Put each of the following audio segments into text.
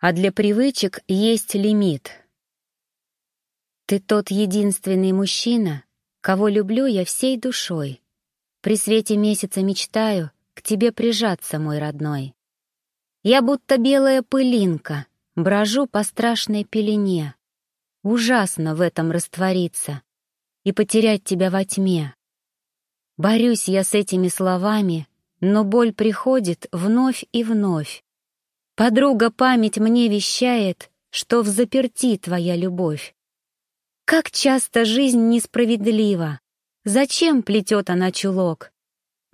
а для привычек есть лимит. Ты тот единственный мужчина, кого люблю я всей душой. При свете месяца мечтаю к тебе прижаться, мой родной. Я будто белая пылинка, брожу по страшной пелене. Ужасно в этом раствориться и потерять тебя во тьме. Борюсь я с этими словами, но боль приходит вновь и вновь. Подруга память мне вещает, что в заперти твоя любовь. Как часто жизнь несправедлива, зачем плетет она чулок?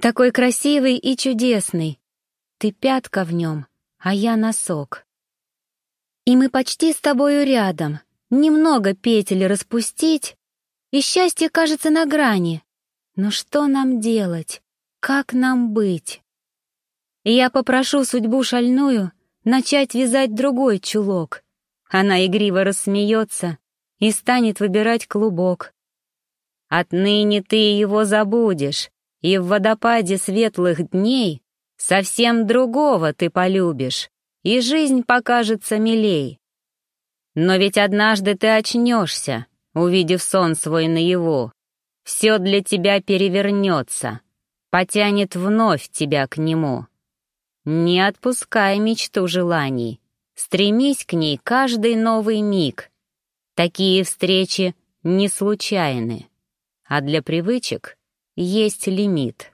Такой красивый и чудесный, ты пятка в нем, а я носок. И мы почти с тобою рядом, немного петель распустить, и счастье кажется на грани. Но что нам делать? Как нам быть? Я попрошу судьбу шальную начать вязать другой чулок. Она игриво рассмеется и станет выбирать клубок. Отныне ты его забудешь, и в водопаде светлых дней совсем другого ты полюбишь, и жизнь покажется милей. Но ведь однажды ты очнешься, увидев сон свой наяву. Все для тебя перевернется, потянет вновь тебя к нему. Не отпускай мечту желаний, стремись к ней каждый новый миг. Такие встречи не случайны, а для привычек есть лимит.